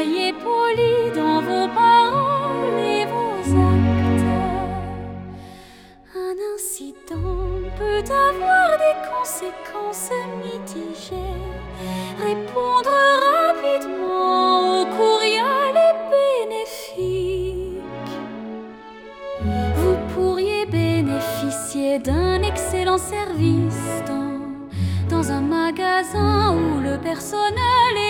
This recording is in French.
Soyez polis dans vos paroles et vos actes. Un incident peut avoir des conséquences mitigées. Répondre rapidement au courriel est bénéfique. Vous pourriez bénéficier d'un excellent service dans, dans un magasin où le personnel est